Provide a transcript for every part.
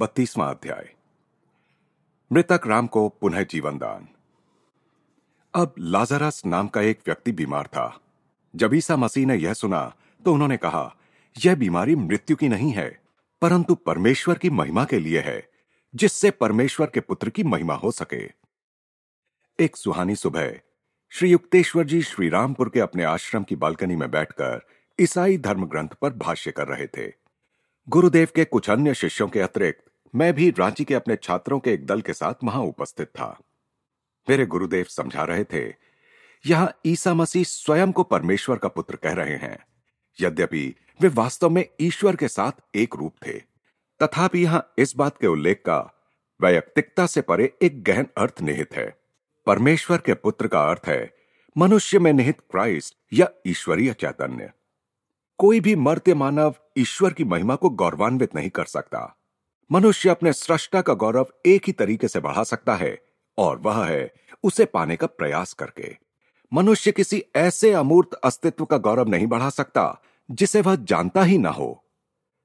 बत्तीसवां अध्याय। मृतक राम को पुनः जीवन दान। अब लाजरस नाम का एक व्यक्ति बीमार था। जब ईसा मसीह ने यह सुना तो उन्होंने कहा, यह बीमारी मृत्यु की नहीं है, परंतु परमेश्वर की महिमा के लिए है, जिससे परमेश्वर के पुत्र की महिमा हो सके। एक सुहानी सुबह श्री युक्तेश्वर जी श्री रामपुर के अपने आश्रम की बालकनी में बैठकर ईसाई धर्म ग्रंथ पर भाष्य कर रहे थे। गुरुदेव के कुछ अन्य शिष्यों के अतिरिक्त मैं भी रांची के अपने छात्रों के एक दल के साथ वहाँ उपस्थित था। मेरे गुरुदेव समझा रहे थे, यहाँ ईसा मसीह स्वयं को परमेश्वर का पुत्र कह रहे हैं। यद्यपि वे वास्तव में ईश्वर के साथ एक रूप थे, तथापि यहाँ इस बात के उल्लेख का वैयक्तिकता से परे एक गहन अर्थ निहित है। परमेश्वर के पुत्र का अर्थ है, मनुष्य में निहित क्राइस्ट या ईश्वरीय चैतन्य। कोई भी मर्त्य मानव ईश्वर की महिमा को गौरवान्वित नहीं कर सकता। मनुष्य अपने सृष्टा का गौरव एक ही तरीके से बढ़ा सकता है, और वह है उसे पाने का प्रयास करके। मनुष्य किसी ऐसे अमूर्त अस्तित्व का गौरव नहीं बढ़ा सकता, जिसे वह जानता ही ना हो।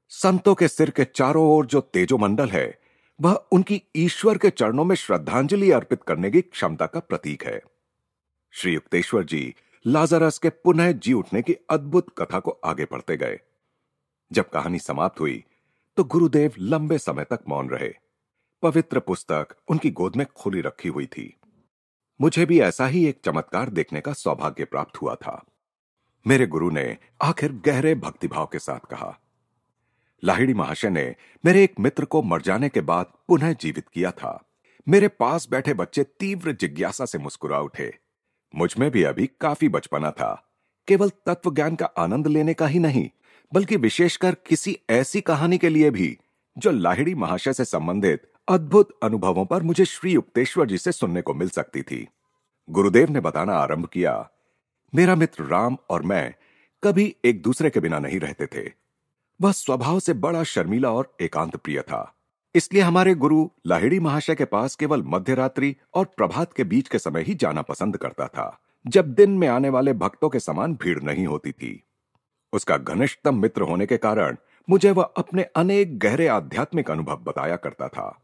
संतों के सिर के चारों ओर जो तेजोमंडल है, वह उनकी ईश्वर के चरणों में श्रद्धांजलि अर्पित करने की क्षमता का प्रतीक है। श्री युक्तेश्वर जी लाजरस के पुनः जी उठने की अद्भुत कथा को आगे बढ़ते गए। जब कहानी समाप्त हुई तो गुरुदेव लंबे समय तक मौन रहे। पवित्र पुस्तक उनकी गोद में खुली रखी हुई थी। मुझे भी ऐसा ही एक चमत्कार देखने का सौभाग्य प्राप्त हुआ था। मेरे गुरु ने आखिर गहरे भक्तिभाव के साथ कहा। लाहिड़ी महाशय ने मेरे एक मित्र को मर जाने के बाद पुनः जीवित किया था। मेरे पास बैठे बच्चे तीव्र जिज्ञासा से मुस्कुरा उठे। मुझमें भी अभी काफ़ी बचपना था। केवल तत्व ज्ञान का आनंद लेने का ही नहीं बल्कि विशेषकर किसी ऐसी कहानी के लिए भी, जो लाहिड़ी महाशय से संबंधित अद्भुत अनुभवों पर मुझे श्री युक्तेश्वर जी से सुनने को मिल सकती थी। गुरुदेव ने बताना आरंभ किया, मेरा मित्र राम और मैं कभी एक दूसरे के बिना नहीं रहते थे। वह स्वभाव से बड़ा शर्मीला और एकांत प्रिय था। इसलिए हमारे गुरु लाहिड़ी महाशय के पास केवल मध्यरात्रि और प्रभात के बीच के समय ही जाना पसंद करता था, जब दिन में आने वाले भक्तों के समान भीड़ नहीं होती थी। उसका घनिष्ठतम मित्र होने के कारण मुझे वह अपने अनेक गहरे आध्यात्मिक अनुभव बताया करता था।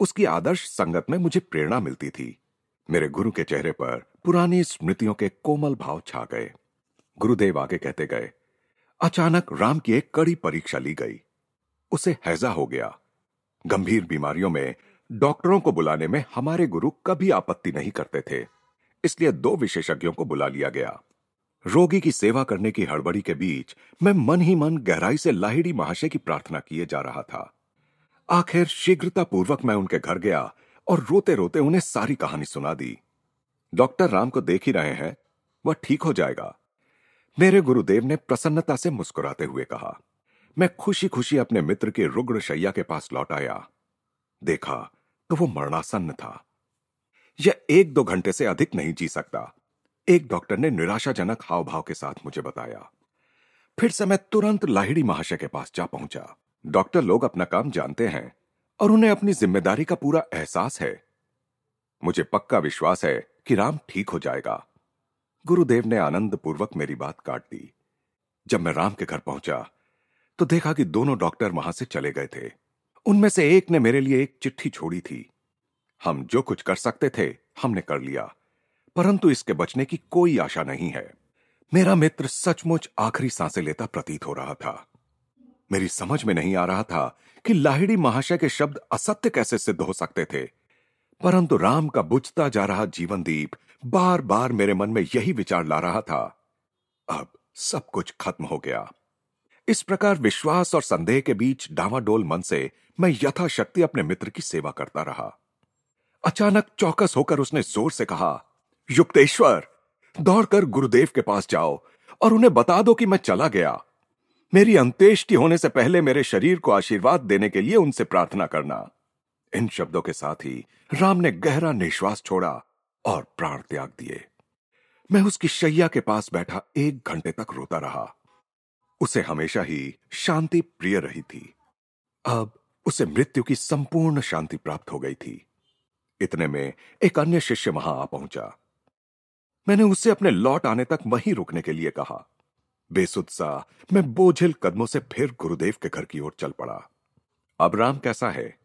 उसकी आदर्श संगत में मुझे प्रेरणा मिलती थी। मेरे गुरु के चेहरे पर पुरानी स्मृतियों के कोमल भाव छा गए। गुरुदेव आगे कहते गए, अचानक राम की एक कड़ी परीक्षा ली गई। उसे हैजा हो गया। गंभीर बीमारियों में, डॉक्टरों को बुलाने में हमारे गुरु कभी आपत्ति नहीं करते थे। इसलिए दो विशेषज्ञों को बुला लिया गया। रोगी की सेवा करने की हड़बड़ी के बीच मैं मन ही मन गहराई से लाहिड़ी महाशय की प्रार्थना किए जा रहा था। आखिर शीघ्रता पूर्वक मैं उनके घर गया और रोते रोते उन्हें सारी कहानी सुना दी। डॉक्टर राम को देख ही रहे हैं, वह ठीक हो जाएगा। मेरे गुरुदेव ने प्रसन्नता से मुस्कुराते हुए कहा, मैं खुशी खुशी अपने मित्र के रुग्ण शैया के पास लौट आया। देखा तो वो मरणासन्न था। यह एक दो घंटे से अधिक नहीं जी सकता। एक डॉक्टर ने निराशाजनक हाव भाव के साथ मुझे बताया। फिर से मैं तुरंत लाहिड़ी महाशय के पास जा पहुँचा। डॉक्टर लोग अपना काम जानते हैं और उन्हें अपनी ज़िम्मेदारी का पूरा एहसास है। मुझे पक्का विश्वास है कि राम ठीक हो जाएगा। गुरुदेव ने आनंद पूर्वक मेरी बात काट दी। जब मैं राम के घर पहुँचा तो देखा कि दोनों डॉक्टर वहाँ से चले गए थे। उनमें से एक ने मेरे लिए एक चिट्ठी छोड़ी थी। हम जो कुछ कर सकते थे, हमने कर लिया। परंतु इसके बचने की कोई आशा नहीं है। मेरा मित्र सचमुच आखिरी साँसें लेता प्रतीत हो रहा था। मेरी समझ में नहीं आ रहा था कि लाहिड़ी महाशय के शब्द असत्य कैसे सिद्ध हो सकते थे। परंतु राम का बुझता जा रहा जीवन दीप बार बार मेरे मन में यही विचार ला रहा था। अब सब कुछ खत्म हो गया। इस प्रकार विश्वास और संदेह के बीच डावाडोल मन से मैं यथाशक्ति अपने मित्र की सेवा करता रहा। अचानक चौकस होकर उसने ज़ोर से कहा युक्तेश्वर, दौड़कर गुरुदेव के पास जाओ और उन्हें बता दो कि मैं चला गया। मेरी अंत्येष्टि होने से पहले मेरे शरीर को आशीर्वाद देने के लिए उनसे प्रार्थना करना। इन शब्दों के साथ ही राम ने गहरा निश्वास छोड़ा और प्राण त्याग दिए। मैं उसकी शैया के पास बैठा एक घंटे तक रोता रहा। उसे हमेशा ही शांति प्रिय रही थी। अब उसे मृत्यु की संपूर्ण शांति प्राप्त हो गई थी। इतने में एक अन्य शिष्य वहाँ आ पहुँचा। मैंने उससे अपने लौट आने तक वहीं रुकने के लिए कहा। बेसुत्सा मैं बोझिल कदमों से फिर गुरुदेव के घर की ओर चल पड़ा। अब राम कैसा है?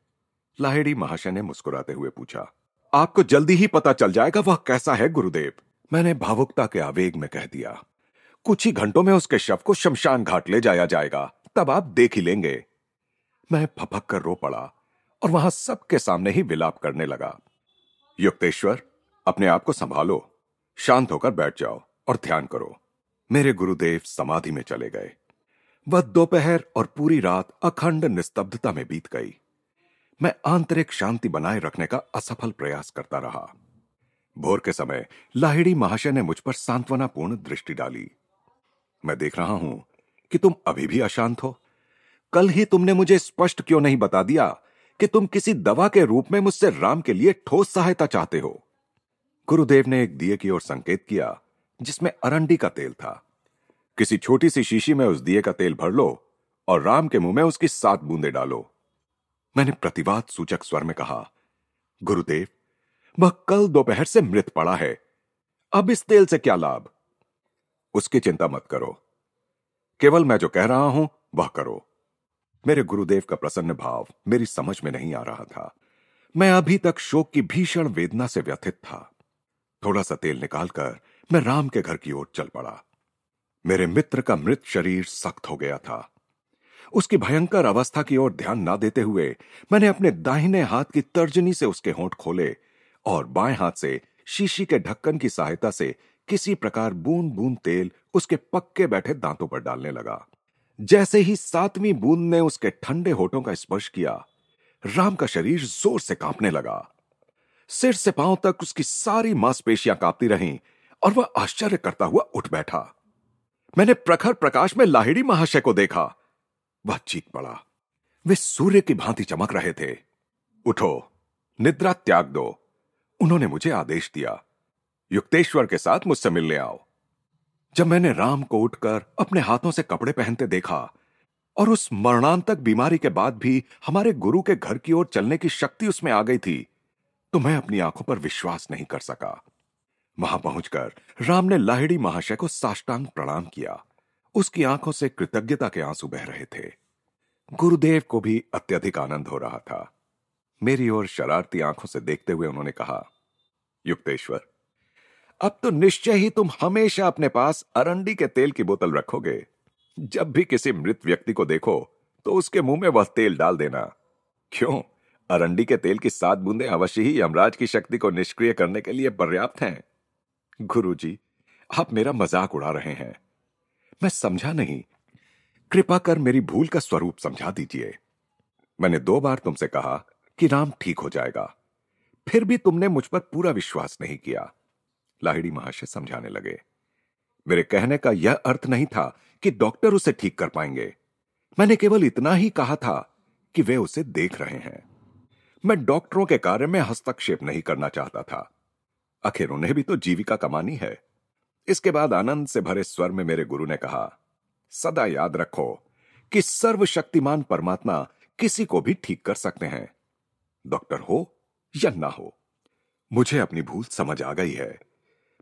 लाहेड़ी महाशय ने मुस्कुराते हुए पूछा। आपको जल्दी ही पता चल जाएगा वह कैसा है, गुरुदेव। मैंने भावुकता के आवेग में कह दिया। कुछ ही घंटों में उसके शव को शमशान घाट ले जाया जाएगा। तब आप देख ही लेंगे। मैं फपक कर रो पड़ा और वहाँ सबके सामने ही विलाप करने लगा। युक्तेश्वर, अपने आप को संभालो। शांत होकर बैठ जाओ और ध्यान करो। मेरे गुरुदेव समाधि में चले गए। वह दोपहर और पूरी रात अखंड निस्तब्धता में बीत गई। मैं आंतरिक शांति बनाए रखने का असफल प्रयास करता रहा। भोर के समय लाहिड़ी महाशय ने मुझ पर सांत्वनापूर्ण दृष्टि डाली। मैं देख रहा हूँ कि तुम अभी भी अशांत हो। कल ही तुमने मुझे स्पष्ट क्यों नहीं बता दिया कि तुम किसी दवा के रूप में मुझसे राम के लिए ठोस सहायता चाहते हो? गुरुदेव ने एक दिए की ओर संकेत किया, जिसमें अरंडी का तेल था। किसी छोटी सी शीशी में उस दिए का तेल भर लो और राम के मुँह में उसकी सात बूंदे डालो। मैंने प्रतिवाद सूचक स्वर में कहा, गुरुदेव, वह कल दोपहर से मृत पड़ा है। अब इस तेल से क्या लाभ? उसकी चिंता मत करो। केवल मैं जो कह रहा हूँ, वह करो। मेरे गुरुदेव का प्रसन्न भाव मेरी समझ में नहीं आ रहा था। मैं अभी तक शोक की भीषण वेदना से व्यथित था। थोड़ा सा तेल निकालकर मैं राम के घर की ओर चल पड़ा। मेरे मित्र का मृत शरीर सख्त हो गया था। उसकी भयंकर अवस्था की ओर ध्यान ना देते हुए मैंने अपने दाहिने हाथ की तर्जनी से उसके होंठ खोले और बाएँ हाथ से शीशी के ढक्कन की सहायता से किसी प्रकार बूंद बूंद तेल उसके पक्के बैठे दांतों पर डालने लगा। जैसे ही सातवीं बूंद ने उसके ठंडे होठों का स्पर्श किया, राम का शरीर ज़ोर से कांपने लगा। सिर से पाँव तक उसकी सारी मांसपेशियाँ कांपती रहीं और वह आश्चर्य करता हुआ उठ बैठा। मैंने प्रखर प्रकाश में लाहिड़ी महाशय को देखा। वह चीख पड़ा। वे सूर्य की भांति चमक रहे थे। उठो, निद्रा त्याग दो। उन्होंने मुझे आदेश दिया। युक्तेश्वर के साथ मुझसे मिलने आओ। जब मैंने राम को उठकर अपने हाथों से कपड़े पहनते देखा और उस मरणांतक बीमारी के बाद भी हमारे गुरु के घर की ओर चलने की शक्ति उसमें आ गई थी तो मैं अपनी आँखों पर विश्वास नहीं कर सका। वहाँ पहुंचकर राम ने लाहिड़ी महाशय को साष्टांग प्रणाम किया। उसकी आँखों से कृतज्ञता के आँसू बह रहे थे। गुरुदेव को भी अत्यधिक आनंद हो रहा था। मेरी ओर शरारती आँखों से देखते हुए उन्होंने कहा, युक्तेश्वर, अब तो निश्चय ही तुम हमेशा अपने पास अरंडी के तेल की बोतल रखोगे। जब भी किसी मृत व्यक्ति को देखो तो उसके मुँह में वह तेल डाल देना। क्यों? अरंडी के तेल की सात बूंदे अवश्य ही यमराज की शक्ति को निष्क्रिय करने के लिए पर्याप्त हैं। गुरुजी, आप मेरा मज़ाक उड़ा रहे हैं। मैं समझा नहीं। कृपा कर मेरी भूल का स्वरूप समझा दीजिए। मैंने दो बार तुमसे कहा कि राम ठीक हो जाएगा। फिर भी तुमने मुझ पर पूरा विश्वास नहीं किया। लाहिड़ी महाशय समझाने लगे। मेरे कहने का यह अर्थ नहीं था कि डॉक्टर उसे ठीक कर पाएँगे। मैंने केवल इतना ही कहा था कि वे उसे देख रहे हैं। मैं डॉक्टरों के कार्य में हस्तक्षेप नहीं करना चाहता था। आखिर उन्हें भी तो जीविका कमानी है। इसके बाद आनंद से भरे स्वर में मेरे गुरु ने कहा, सदा याद रखो कि सर्वशक्तिमान परमात्मा किसी को भी ठीक कर सकते हैं। डॉक्टर हो या ना हो, मुझे अपनी भूल समझ आ गई है।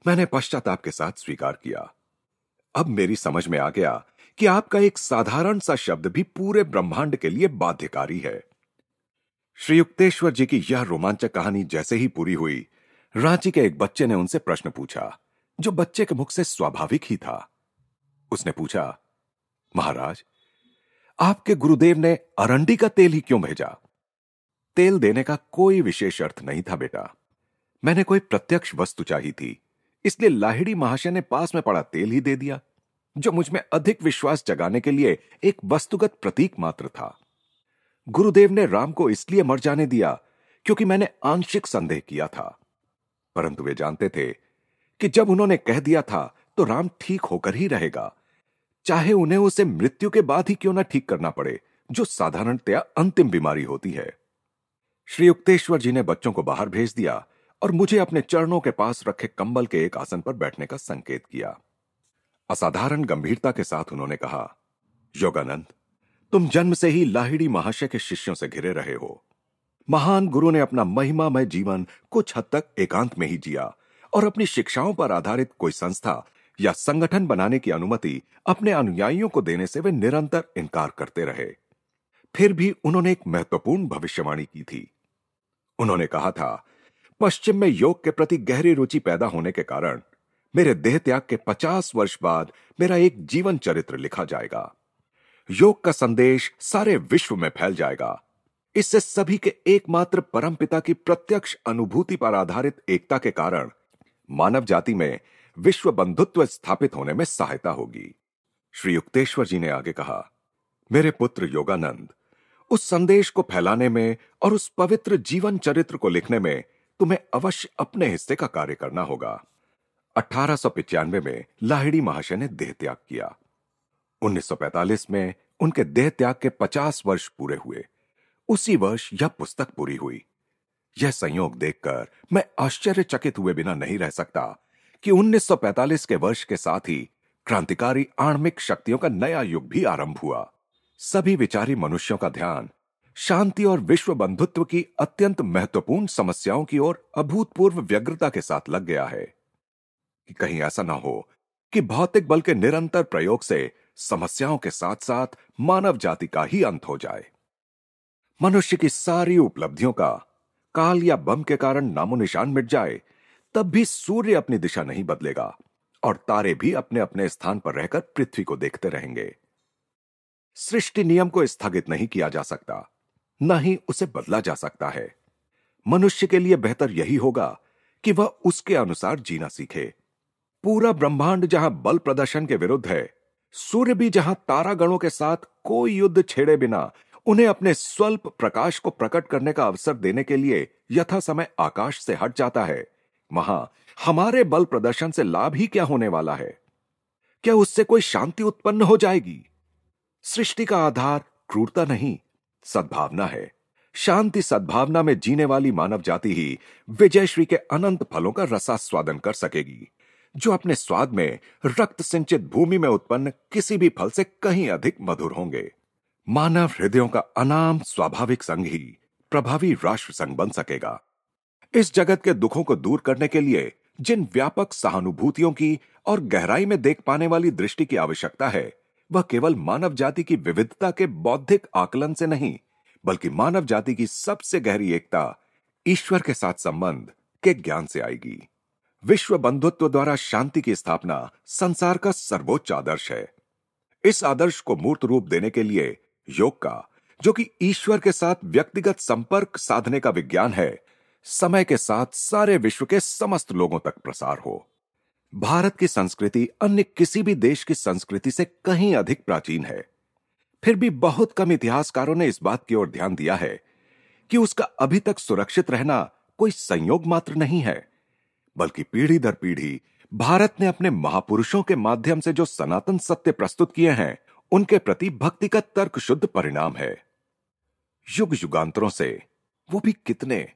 मैंने पश्चाताप के साथ स्वीकार किया। अब मेरी समझ में आ गया कि आपका एक साधारण सा शब्द भी पूरे ब्रह्मांड के लिए बाध्यकारी है। श्री युक्तेश्वर जी की यह रोमांचक कहानी जैसे ही पूरी हुई, रांची के एक बच्चे ने उनसे प्रश्न पूछा, जो बच्चे के मुख से स्वाभाविक ही था। उसने पूछा, महाराज, आपके गुरुदेव ने अरंडी का तेल ही क्यों भेजा? तेल देने का कोई विशेष अर्थ नहीं था बेटा। मैंने कोई प्रत्यक्ष वस्तु चाहिए थी, इसलिए लाहिड़ी महाशय ने पास में पड़ा तेल ही दे दिया, जो मुझमें अधिक विश्वास जगाने के लिए एक वस्तुगत प्रतीक मात्र था। गुरुदेव ने राम को इसलिए मर जाने दिया क्योंकि मैंने आंशिक संदेह किया था। परंतु वे जानते थे कि जब उन्होंने कह दिया था तो राम ठीक होकर ही रहेगा। चाहे उन्हें उसे मृत्यु के बाद ही क्यों ना ठीक करना पड़े, जो साधारणतया अंतिम बीमारी होती है। श्री युक्तेश्वर जी ने बच्चों को बाहर भेज दिया और मुझे अपने चरणों के पास रखे कंबल के एक आसन पर बैठने का संकेत किया। असाधारण गंभीरता के साथ उन्होंने कहा, योगानंद तुम जन्म से ही लाहिड़ी महाशय के शिष्यों से घिरे रहे हो। महान गुरु ने अपना महिमामय जीवन कुछ हद तक एकांत में ही जिया और अपनी शिक्षाओं पर आधारित कोई संस्था या संगठन बनाने की अनुमति अपने अनुयायियों को देने से वे निरंतर इनकार करते रहे। फिर भी उन्होंने एक महत्वपूर्ण भविष्यवाणी की थी। उन्होंने कहा था, पश्चिम में योग के प्रति गहरी रुचि पैदा होने के कारण मेरे देह त्याग के पचास वर्ष बाद मेरा एक जीवन चरित्र लिखा जाएगा। योग का संदेश सारे विश्व में फैल जाएगा। इससे सभी के एकमात्र परमपिता की प्रत्यक्ष अनुभूति पर आधारित एकता के कारण मानव जाति में विश्व बंधुत्व स्थापित होने में सहायता होगी। श्री युक्तेश्वर जी ने आगे कहा, मेरे पुत्र योगानंद, उस संदेश को फैलाने में और उस पवित्र जीवन चरित्र को लिखने में तुम्हें अवश्य अपने हिस्से का कार्य करना होगा। अठारह में लाहिड़ी महाशय ने देह त्याग किया। 1945 में उनके देह त्याग के 50 वर्ष पूरे हुए। उसी वर्ष यह पुस्तक पूरी हुई। यह संयोग देखकर मैं आश्चर्यचकित हुए बिना नहीं रह सकता कि 1945 के वर्ष के साथ ही क्रांतिकारी आणमिक शक्तियों का नया युग भी आरंभ हुआ। सभी विचारी मनुष्यों का ध्यान, शांति और विश्व बंधुत्व की अत्यंत महत्वपूर्ण समस्याओं की ओर अभूतपूर्व व्यग्रता के साथ लग गया है। कि कहीं ऐसा ना हो कि भौतिक बल के निरंतर प्रयोग से समस्याओं के साथ साथ मानव जाति का ही अंत हो जाए। मनुष्य की सारी उपलब्धियों का काल या बम के कारण नामो निशान मिट जाए, तब भी सूर्य अपनी दिशा नहीं बदलेगा और तारे भी अपने अपने स्थान पर रहकर पृथ्वी को देखते रहेंगे। सृष्टि नियम को स्थगित नहीं किया जा सकता, न ही उसे बदला जा सकता है। मनुष्य के लिए बेहतर यही होगा कि वह उसके अनुसार जीना सीखे। पूरा ब्रह्मांड जहाँ बल प्रदर्शन के विरुद्ध है सूर्य भी जहाँ तारागणों के साथ कोई युद्ध छेड़े बिना उन्हें अपने स्वल्प प्रकाश को प्रकट करने का अवसर देने के लिए यथा समय आकाश से हट जाता है। वहाँ हमारे बल प्रदर्शन से लाभ ही क्या होने वाला है? क्या उससे कोई शांति उत्पन्न हो जाएगी? सृष्टि का आधार क्रूरता नहीं, सद्भावना है। शांति सद्भावना में जीने वाली मानव जाति ही विजयश्री के अनंत फलों का रसास्वादन कर सकेगी। जो अपने स्वाद में रक्त सिंचित भूमि में उत्पन्न किसी भी फल से कहीं अधिक मधुर होंगे। मानव हृदयों का अनाम स्वाभाविक संघ ही प्रभावी राष्ट्र संघ बन सकेगा। इस जगत के दुखों को दूर करने के लिए जिन व्यापक सहानुभूतियों की और गहराई में देख पाने वाली दृष्टि की आवश्यकता है, वह केवल मानव जाति की विविधता के बौद्धिक आकलन से नहीं, बल्कि मानव जाति की सबसे गहरी एकता ईश्वर के साथ संबंध के ज्ञान से आएगी। विश्व बंधुत्व द्वारा शांति की स्थापना संसार का सर्वोच्च आदर्श है। इस आदर्श को मूर्त रूप देने के लिए योग का, जो कि ईश्वर के साथ व्यक्तिगत संपर्क साधने का विज्ञान है, समय के साथ सारे विश्व के समस्त लोगों तक प्रसार हो। भारत की संस्कृति अन्य किसी भी देश की संस्कृति से कहीं अधिक प्राचीन है। फिर भी बहुत कम इतिहासकारों ने इस बात की ओर ध्यान दिया है कि उसका अभी तक सुरक्षित रहना कोई संयोग मात्र नहीं है। बल्कि पीढ़ी दर पीढ़ी भारत ने अपने महापुरुषों के माध्यम से जो सनातन सत्य प्रस्तुत किए हैं, उनके प्रति भक्ति का तर्क शुद्ध परिणाम है। युग युगांतरों से वो भी कितने?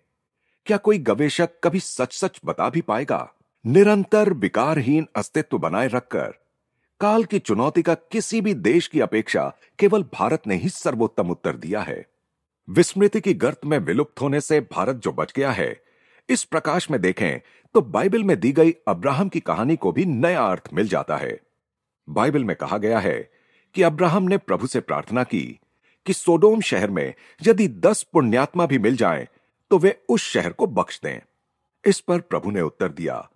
क्या कोई गवेशक कभी सच सच बता भी पाएगा? निरंतर विकारहीन अस्तित्व बनाए रखकर, काल की चुनौती का किसी भी देश की अपेक्षा केवल भारत ने ही सर्वोत्तम उत्तर दिया है। विस्मृति की गर्त में विलुप्त होने से भारत जो बच गया है इस प्रकाश में देखें तो बाइबल में दी गई अब्राहम की कहानी को भी नया अर्थ मिल जाता है। बाइबल में कहा गया है कि अब्राहम ने प्रभु से प्रार्थना की कि सोडोम शहर में यदि दस पुण्यात्मा भी मिल जाएँ, तो वे उस शहर को बख्श दें। इस पर प्रभु ने उत्तर दिया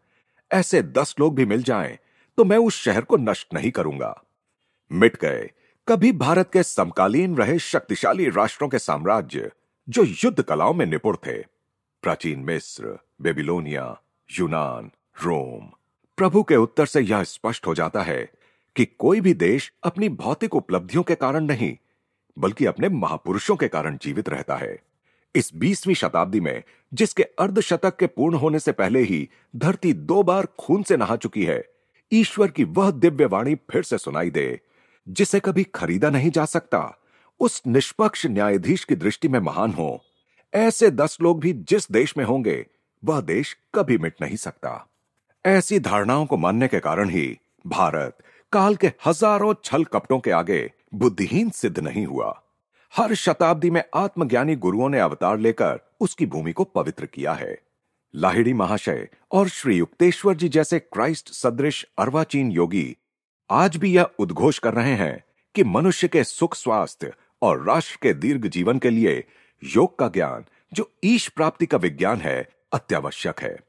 ऐसे दस लोग भी मिल जाएँ, तो मैं उस शहर को नष्ट नहीं करूँगा। मिट गए कभी भारत के समकालीन रहे शक्तिशाली राष्ट्रों के साम्राज्य जो युद्ध कलाओं में निपुण थे। प्राचीन मिस्र, बेबीलोनिया, यूनान, रोम। प्रभु के उत्तर से यह स्पष्ट हो जाता है कि कोई भी देश अपनी भौतिक उपलब्धियों के कारण नहीं, बल्कि अपने महापुरुषों के कारण जीवित रहता है। इस बीसवीं शताब्दी में, जिसके अर्धशतक के पूर्ण होने से पहले ही धरती दो बार खून से नहा चुकी है, ईश्वर की वह दिव्य वाणी फिर से सुनाई दे, जिसे कभी खरीदा नहीं जा सकता। उस निष्पक्ष न्यायाधीश की दृष्टि में महान हो ऐसे दस लोग भी जिस देश में होंगे, वह देश कभी मिट नहीं सकता। ऐसी धारणाओं को मानने के कारण ही भारत काल के हज़ारों छल कपटों के आगे बुद्धिहीन सिद्ध नहीं हुआ। हर शताब्दी में आत्मज्ञानी गुरुओं ने अवतार लेकर उसकी भूमि को पवित्र किया है। लाहिड़ी महाशय और श्री युक्तेश्वर जी जैसे क्राइस्ट सदृश अर्वाचीन योगी आज भी यह उद्घोष कर रहे हैं कि मनुष्य के सुख स्वास्थ्य और राष्ट्र के दीर्घ जीवन के लिए योग का ज्ञान, जो ईश प्राप्ति का विज्ञान है, अत्यावश्यक है।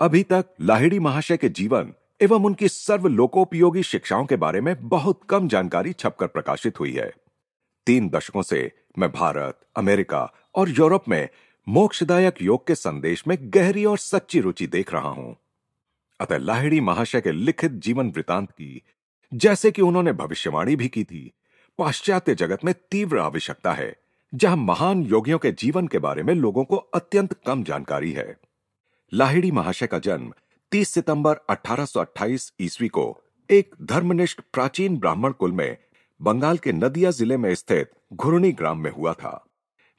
अभी तक लाहिड़ी महाशय के जीवन एवं उनकी सर्व लोकोपयोगी शिक्षाओं के बारे में बहुत कम जानकारी छपकर प्रकाशित हुई है। तीन दशकों से मैं भारत, अमेरिका और यूरोप में मोक्षदायक योग के संदेश में गहरी और सच्ची रुचि देख रहा हूँ। अतः लाहिड़ी महाशय के लिखित जीवन वृतांत की, जैसे कि उन्होंने भविष्यवाणी भी की थी, पाश्चात्य जगत में तीव्र आवश्यकता है। जहाँ महान योगियों के जीवन के बारे में लोगों को अत्यंत कम जानकारी है। लाहिड़ी महाशय का जन्म 30 सितंबर 1828 ईस्वी को एक धर्मनिष्ठ प्राचीन ब्राह्मण कुल में बंगाल के नदिया ज़िले में स्थित घुरनी ग्राम में हुआ था।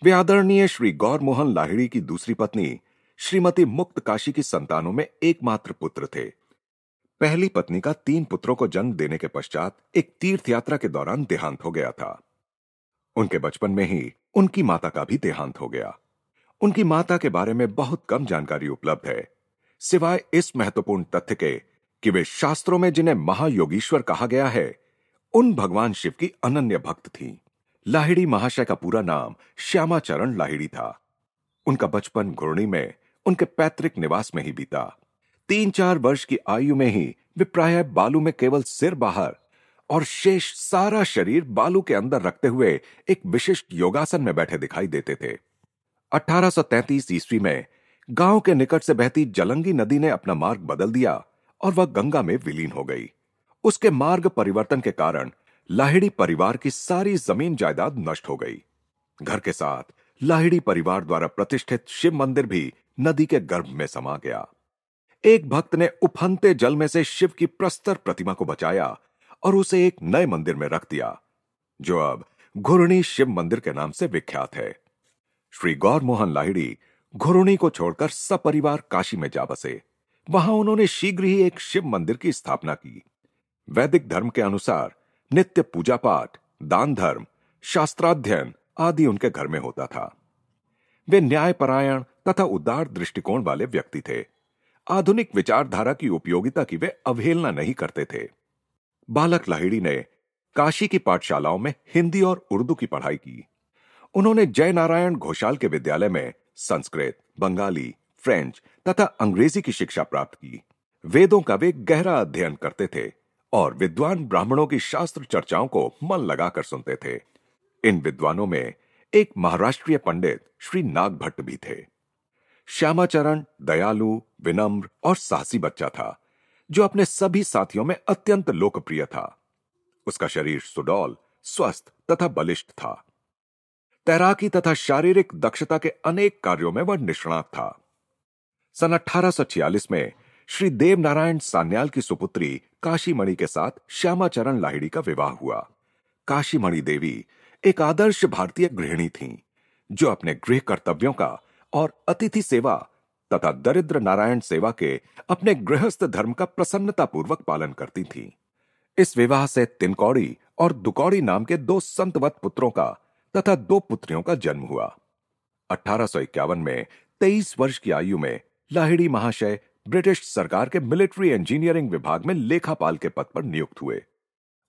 वे आदरणीय श्री गौर मोहन लाहिड़ी की दूसरी पत्नी, श्रीमती मुक्त काशी की संतानों में एकमात्र पुत्र थे। पहली पत्नी का तीन पुत्रों को जन्म देने के पश्चात एक तीर्थ यात्रा के दौरान देहांत हो गया था। उनके बचपन में ही उनकी माता का भी देहांत हो गया। उनकी माता के बारे में बहुत कम जानकारी उपलब्ध है, सिवाय इस महत्वपूर्ण तथ्य के कि वे शास्त्रों में जिन्हें महायोगीश्वर कहा गया है, उन भगवान शिव की अनन्य भक्त थी। लाहिड़ी महाशय का पूरा नाम श्यामाचरण लाहिड़ी था। उनका बचपन घुर्णी में उनके पैतृक निवास में ही बीता। तीन चार वर्ष की आयु में ही वे प्राय बालू में केवल सिर बाहर और शेष सारा शरीर बालू के अंदर रखते हुए एक विशिष्ट योगासन में बैठे दिखाई देते थे। 1833 ईस्वी में गाँव के निकट से बहती जलंगी नदी ने अपना मार्ग बदल दिया और वह गंगा में विलीन हो गई। उसके मार्ग परिवर्तन के कारण लाहिड़ी परिवार की सारी ज़मीन जायदाद नष्ट हो गई। घर के साथ लाहिड़ी परिवार द्वारा प्रतिष्ठित शिव मंदिर भी नदी के गर्भ में समा गया। एक भक्त ने उफनते जल में से शिव की प्रस्तर प्रतिमा को बचाया और उसे एक नए मंदिर में रख दिया, जो अब घुरणी शिव मंदिर के नाम से विख्यात है। श्री गौर मोहन लाहिड़ी घुरुणी को छोड़कर सपरिवार काशी में जा बसे। वहाँ उन्होंने शीघ्र ही एक शिव मंदिर की स्थापना की। वैदिक धर्म के अनुसार नित्य पूजा पाठ दान धर्म, शास्त्राध्ययन आदि उनके घर में होता था। वे न्यायपरायण तथा उदार दृष्टिकोण वाले व्यक्ति थे। आधुनिक विचारधारा की उपयोगिता की वे अवहेलना नहीं करते थे। बालक लाहिड़ी ने काशी की पाठशालाओं में हिंदी और उर्दू की पढ़ाई की। उन्होंने जय नारायण घोषाल के विद्यालय में संस्कृत, बंगाली, फ्रेंच तथा अंग्रेज़ी की शिक्षा प्राप्त की। वेदों का वे गहरा अध्ययन करते थे और विद्वान ब्राह्मणों की शास्त्र चर्चाओं को मन लगाकर सुनते थे। इन विद्वानों में एक महाराष्ट्रीय पंडित श्री नाग भट्ट भी थे। श्यामाचरण, दयालु, विनम्र और साहसी बच्चा था। जो अपने सभी साथियों में अत्यंत लोकप्रिय था। उसका शरीर सुडौल स्वस्थ तथा बलिष्ठ था। तैराकी तथा शारीरिक दक्षता के अनेक कार्यों में वह निष्णात था। सन 1846 में श्री देव नारायण सान्याल की सुपुत्री काशीमणि के साथ श्यामाचरण लाहिड़ी का विवाह हुआ। काशीमणि देवी एक आदर्श भारतीय गृहिणी थीं, जो अपने गृह कर्तव्यों का और अतिथि सेवा तथा दरिद्र नारायण सेवा के अपने गृहस्थ धर्म का प्रसन्नता पूर्वक पालन करती थी। इस विवाह से तिनकौड़ी और दुकौड़ी नाम के दो संतवत पुत्रों का तथा दो पुत्रियों का जन्म हुआ। अठारह में तेईस वर्ष की आयु में लाहिड़ी महाशय ब्रिटिश सरकार के मिलिट्री इंजीनियरिंग विभाग में लेखापाल के पद पर नियुक्त हुए।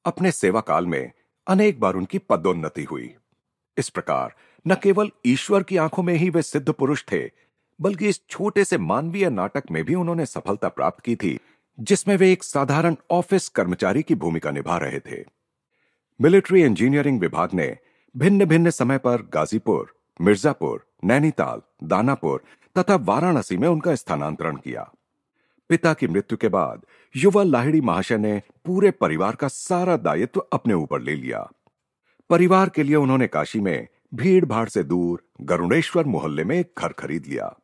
अपने सेवा काल में अनेक बार उनकी पदोन्नति हुई। इस प्रकार न केवल ईश्वर की आँखों में ही वे सिद्ध पुरुष थे बल्कि इस छोटे से मानवीय नाटक में भी उन्होंने सफलता प्राप्त की थी, जिसमें वे एक साधारण ऑफ़िस कर्मचारी की भूमिका निभा रहे थे। मिलिट्री इंजीनियरिंग विभाग ने भिन्न भिन्न समय पर गाजीपुर, मिर्जापुर, नैनीताल, दानापुर तथा वाराणसी में उनका स्थानांतरण किया। पिता की मृत्यु के बाद युवा लाहिड़ी महाशय ने पूरे परिवार का सारा दायित्व अपने ऊपर ले लिया। परिवार के लिए उन्होंने काशी में भीड़ भाड़ से दूर गरुणेश्वर मोहल्ले में एक घर खरीद लिया।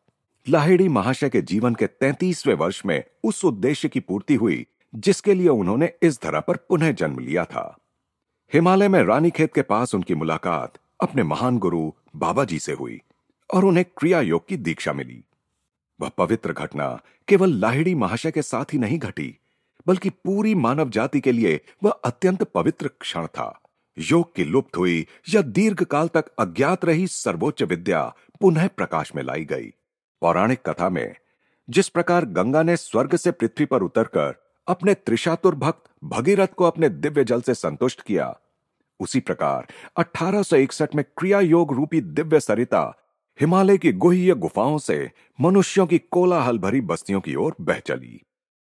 लाहिड़ी महाशय के जीवन के तैतीसवें वर्ष में उस उद्देश्य की पूर्ति हुई, जिसके लिए उन्होंने इस धरा पर पुनः जन्म लिया था। हिमालय में रानीखेत के पास उनकी मुलाकात अपने महान गुरु बाबा जी से हुई और उन्हें क्रिया योग की दीक्षा मिली। वह पवित्र घटना केवल लाहिड़ी महाशय के साथ ही नहीं घटी, बल्कि पूरी मानव जाति के लिए वह अत्यंत पवित्र क्षण था। योग की लुप्त हुई या दीर्घ काल तक अज्ञात रही सर्वोच्च विद्या पुनः प्रकाश में लाई गई। पौराणिक कथा में, जिस प्रकार गंगा ने स्वर्ग से पृथ्वी पर उतरकर अपने त्रिशातुर भक्त भगीरथ को अपने दिव्य जल से संतुष्ट किया, उसी प्रकार 1861 में क्रिया योग रूपी दिव्य सरिता हिमालय की गुह्य गुफाओं से मनुष्यों की कोलाहल भरी बस्तियों की ओर बह चली।